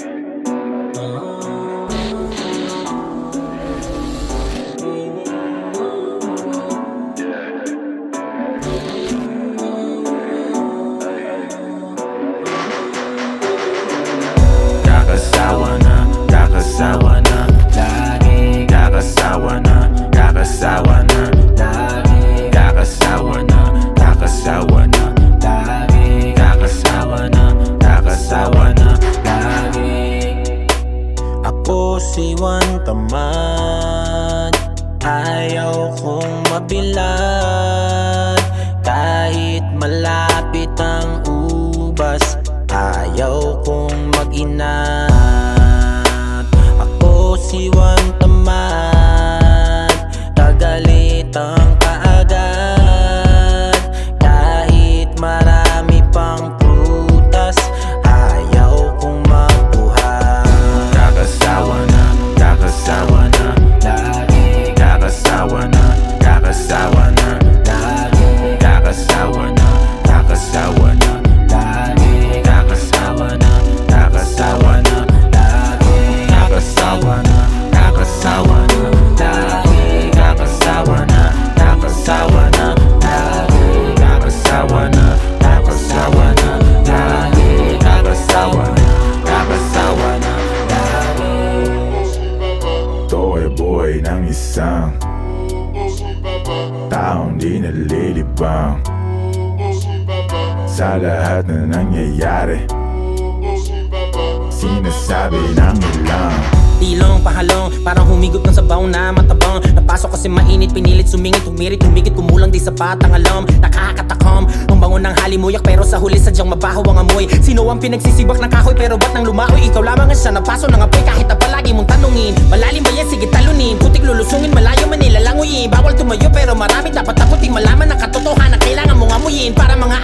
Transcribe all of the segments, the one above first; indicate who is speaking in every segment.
Speaker 1: Kakasawa
Speaker 2: Ayaw kong mabilad Kahit malapit ang ubas Ayaw kong mag-inat. Ako si Juan
Speaker 3: buhay ng isang Taong di nalilibang Sa lahat na nangyayari Sinasabi ng ilang
Speaker 2: Tilong, pahalong, parang humigop ng sabaw na matabang. Napasok kasi mainit, pinilit, sumingit, humirit, humigit Kumulang di sapat ang alam, nakakatakom Ang bango ng halimuyak pero sa huli sadyang mabaho ang amoy. Sino ang pinagsisibak ng kahoy pero ba't nang lumaoy? Ikaw lamang ang siya napaso ng apoy kahit na palagi mong tanungin. Malalim ba yan, sige talunin, putik lulusungin, malayo man nilalanguyin. Bawal tumayo pero marami dapat taputin. Malaman ang katotohanan, kailangan mong amuyin. Para mga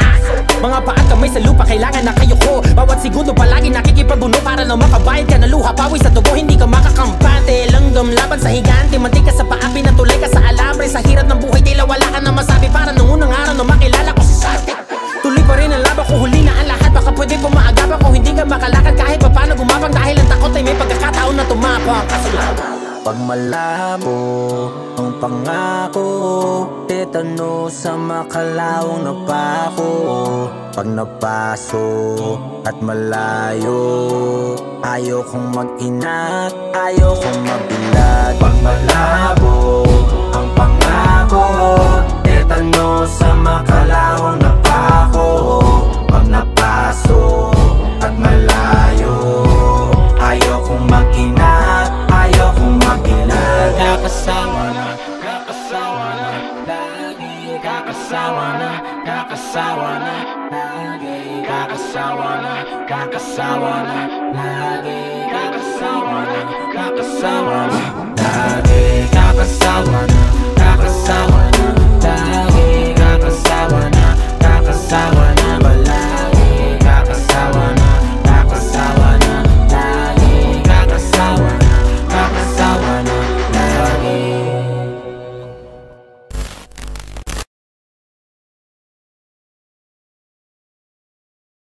Speaker 2: mga paat kamay sa lupa Kailangan na kayo ko, bawat segundo palagi nakikipaguno Para na makabayad ka na luha, pawis sa tubo Hindi ka makakampante, langgam laban sa higante Mantika sa paapi na tulay ka sa alambre. Sa hirap ng buhay, tila wala ka na masabi. Para nung unang araw na makilala ko si Sarte Tuloy pa rin ang laban ko, huli na ang lahat. Baka pwede pa maagapan kung hindi ka makalakad Kahit pa paano gumapang. Dahil ang takot ay may pagkakataon na tumapang Kasalanan pag malabo ang pangako Tetano sa makalawang na pako. Pag napaso at malayo Ayaw kong mag-inat, ayaw kong mabilad. Pag malabo ang pangako Tetano sa kakasawa na, kakasawa na. Lagi kakasawa na, kakasawa na. Lagi kakasawa na, kakasawa na. Lagi kakasawa